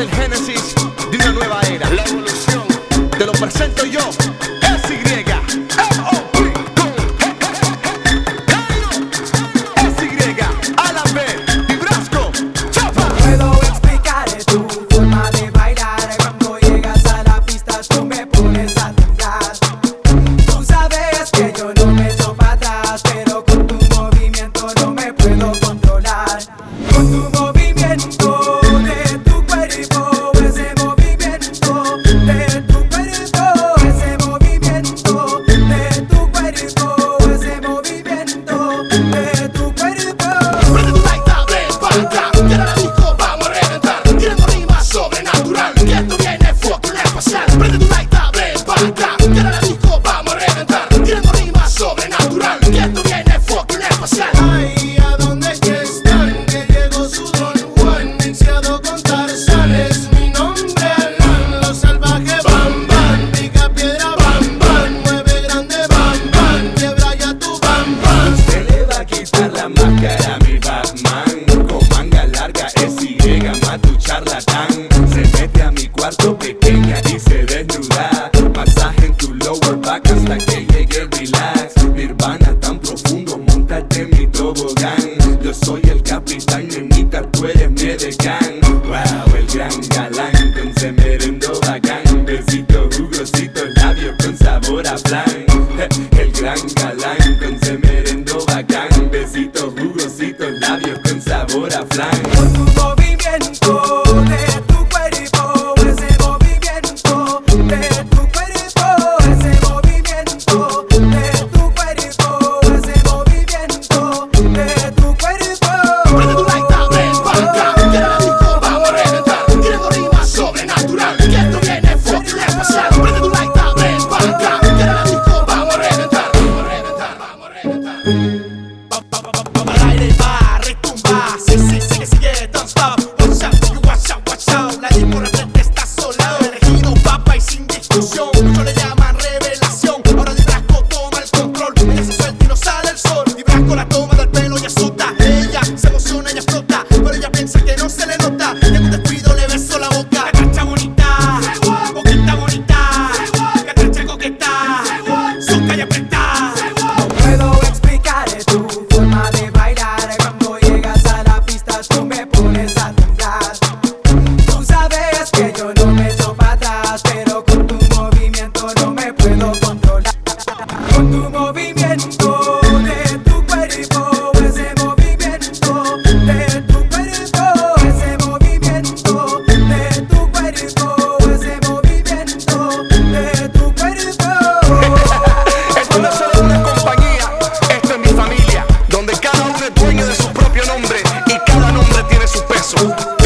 El Génesis de una nueva era. Y, tu charlatán. Se mete a mi cuarto pequeña y se desnuda. Masaje en tu lower back hasta que llegue el relax. Nirvana tan profundo, montate en mi tobogán. Yo soy el capitán, nenita, tú eres mi edecán Wow, el gran galán con semerendo bacán. Besito jugosito, labio con sabor a flan. El gran galán con semerendo bacán. Besito jugosito, labios con sabor a flan puedo controlar. Con tu movimiento de tu cuerpo, ese movimiento de tu cuerpo, ese movimiento de tu cuerpo, ese movimiento de tu cuerpo. esto no es solo una compañía, esto es mi familia, donde cada uno es dueño de su propio nombre y cada nombre tiene su peso.